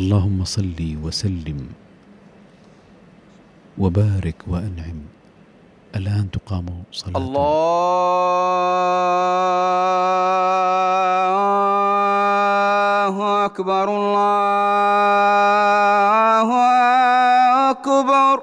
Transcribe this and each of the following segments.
اللهم صل وسلم وبارك وأنعم. الان تقام صلاة. الله أكبر الله أكبر.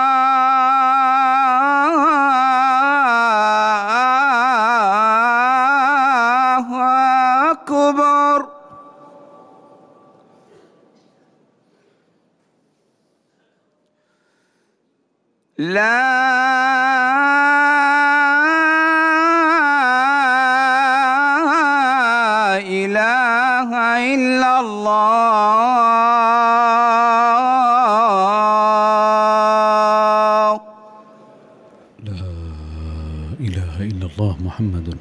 لا إله إلا الله. لا إله إلا الله محمد